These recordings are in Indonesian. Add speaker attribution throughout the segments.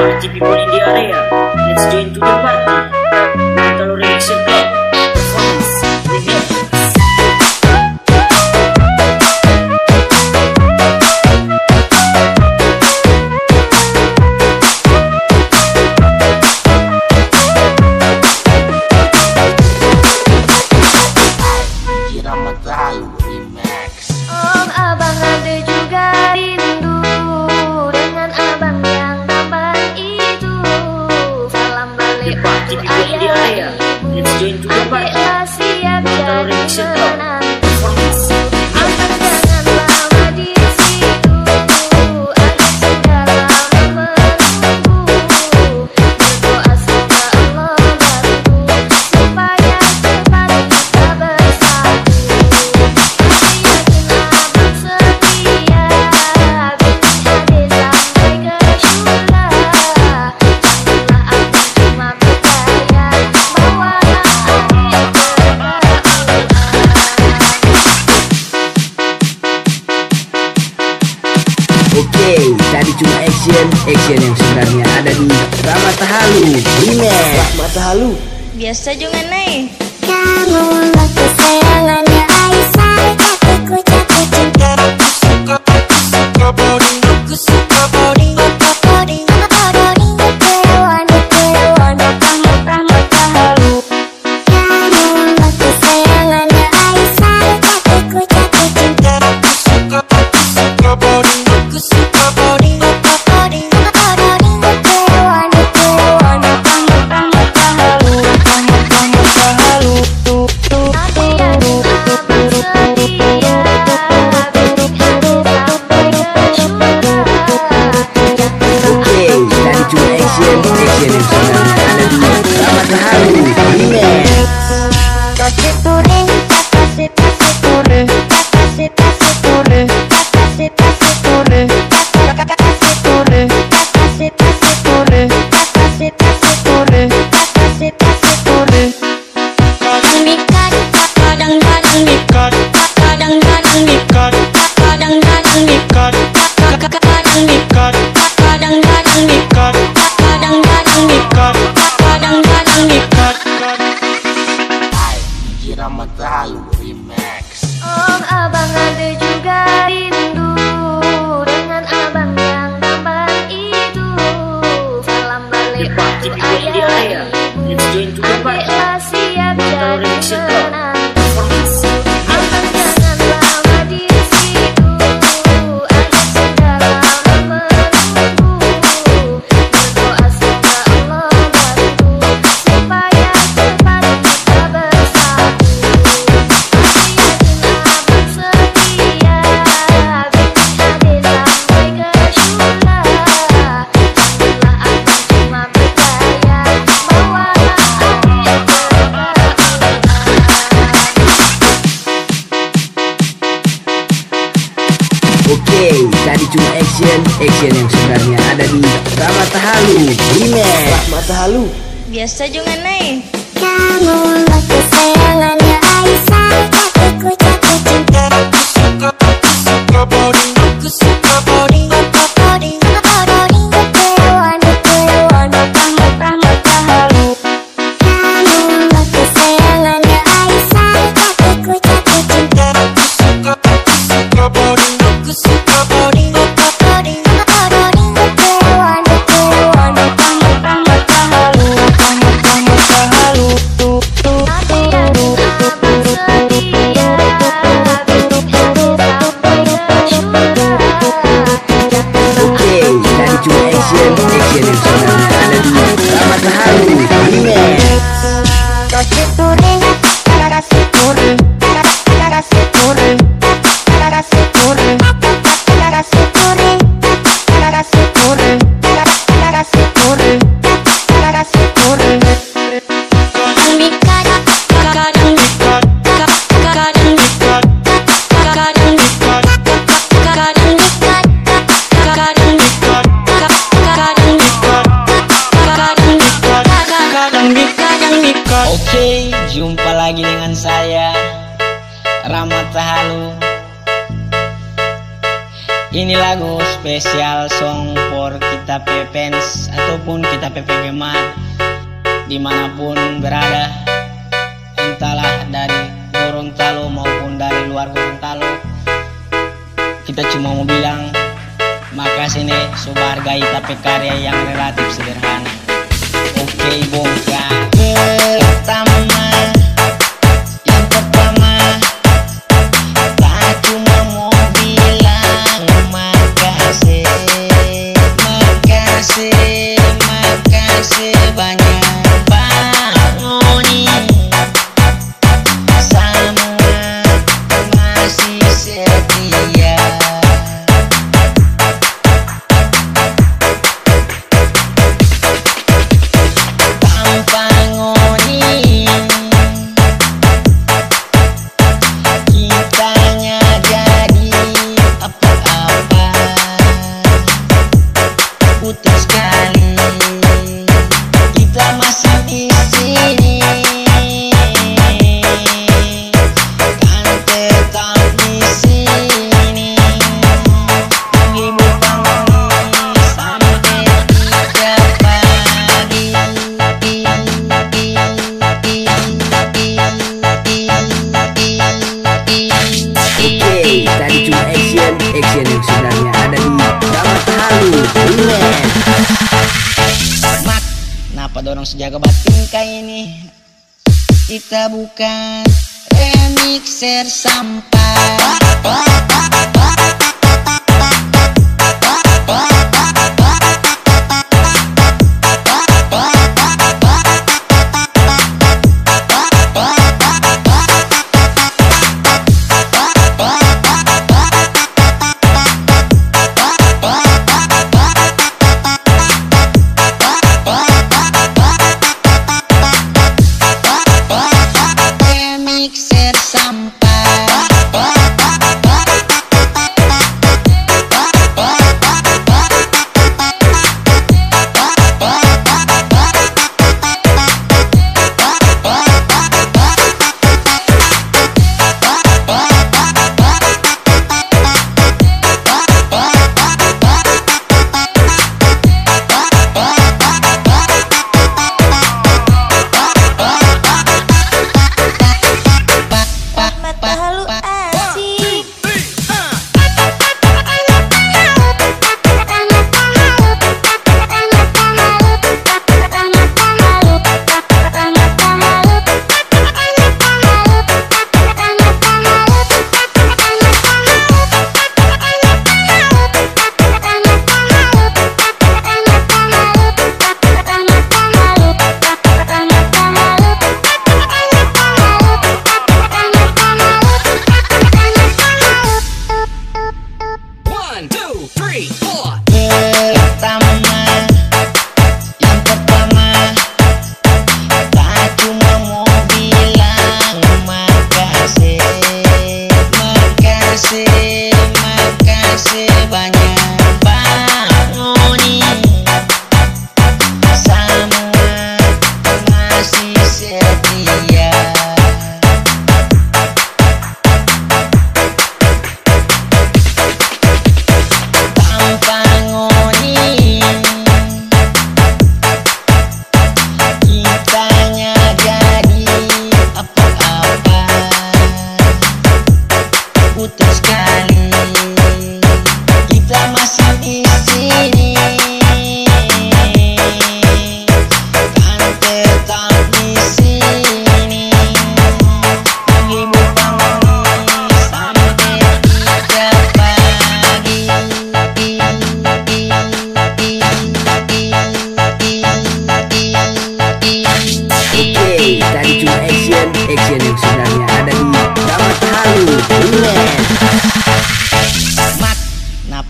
Speaker 1: area. Let's join to the party.
Speaker 2: ini action action yang sebenarnya ada di Rama Tahalu Remake Rama Tahalu
Speaker 3: biasa juga nih
Speaker 4: kamu kesayangannya Aisyah.
Speaker 2: Cantik cantik cantik sama Talu Remix
Speaker 3: Oh abang ada juga rindu Dengan abang yang tampan itu Salam balik untuk ayah ibu.
Speaker 1: Adik
Speaker 3: tak siap jadi
Speaker 2: action action yang sebenarnya ada di Rahmat Halu Remix Rahmat Halu
Speaker 3: biasa juga
Speaker 4: naik kamu Aisyah. Aku cinta aku suka aku suka.
Speaker 5: dengan saya Ramat Halu Ini lagu spesial song for kita pepens Ataupun kita PP Gemar Di mana pun berada. Entahlah dari Gorontalo maupun dari luar Gorontalo. Kita cuma mau bilang Makasih nih sobat hargai tapi karya yang relatif sederhana. Oke okay, bongkar. Dorong sejaga batin kayak ini? Kita bukan remixer sampah. Remixer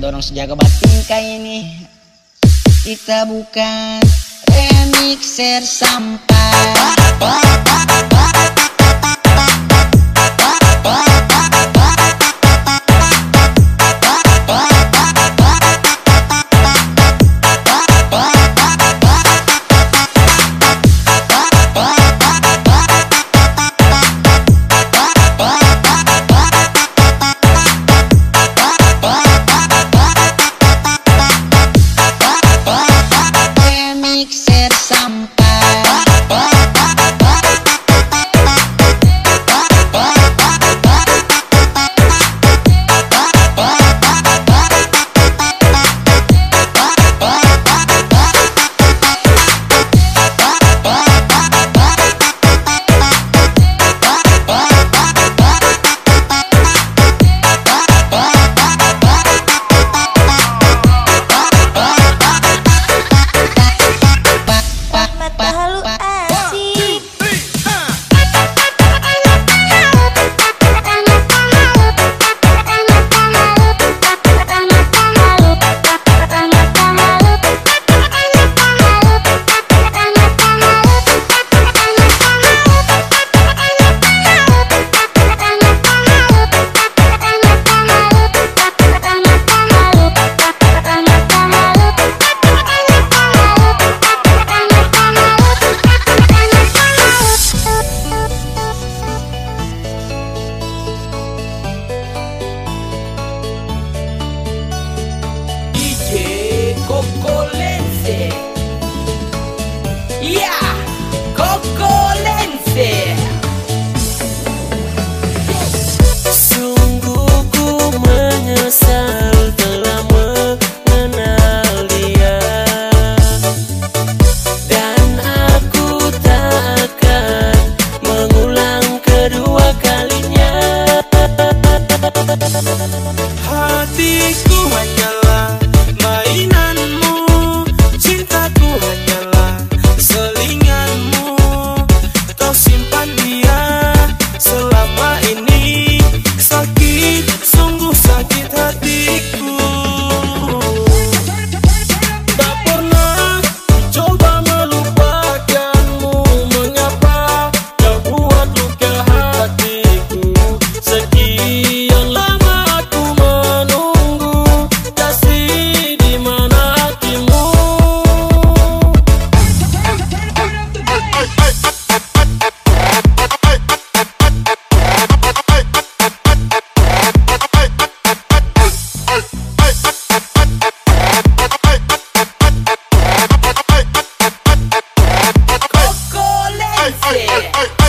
Speaker 5: dorong sejaga batin kayak ini? Kita bukan remixer sampah. ay, ay, ay.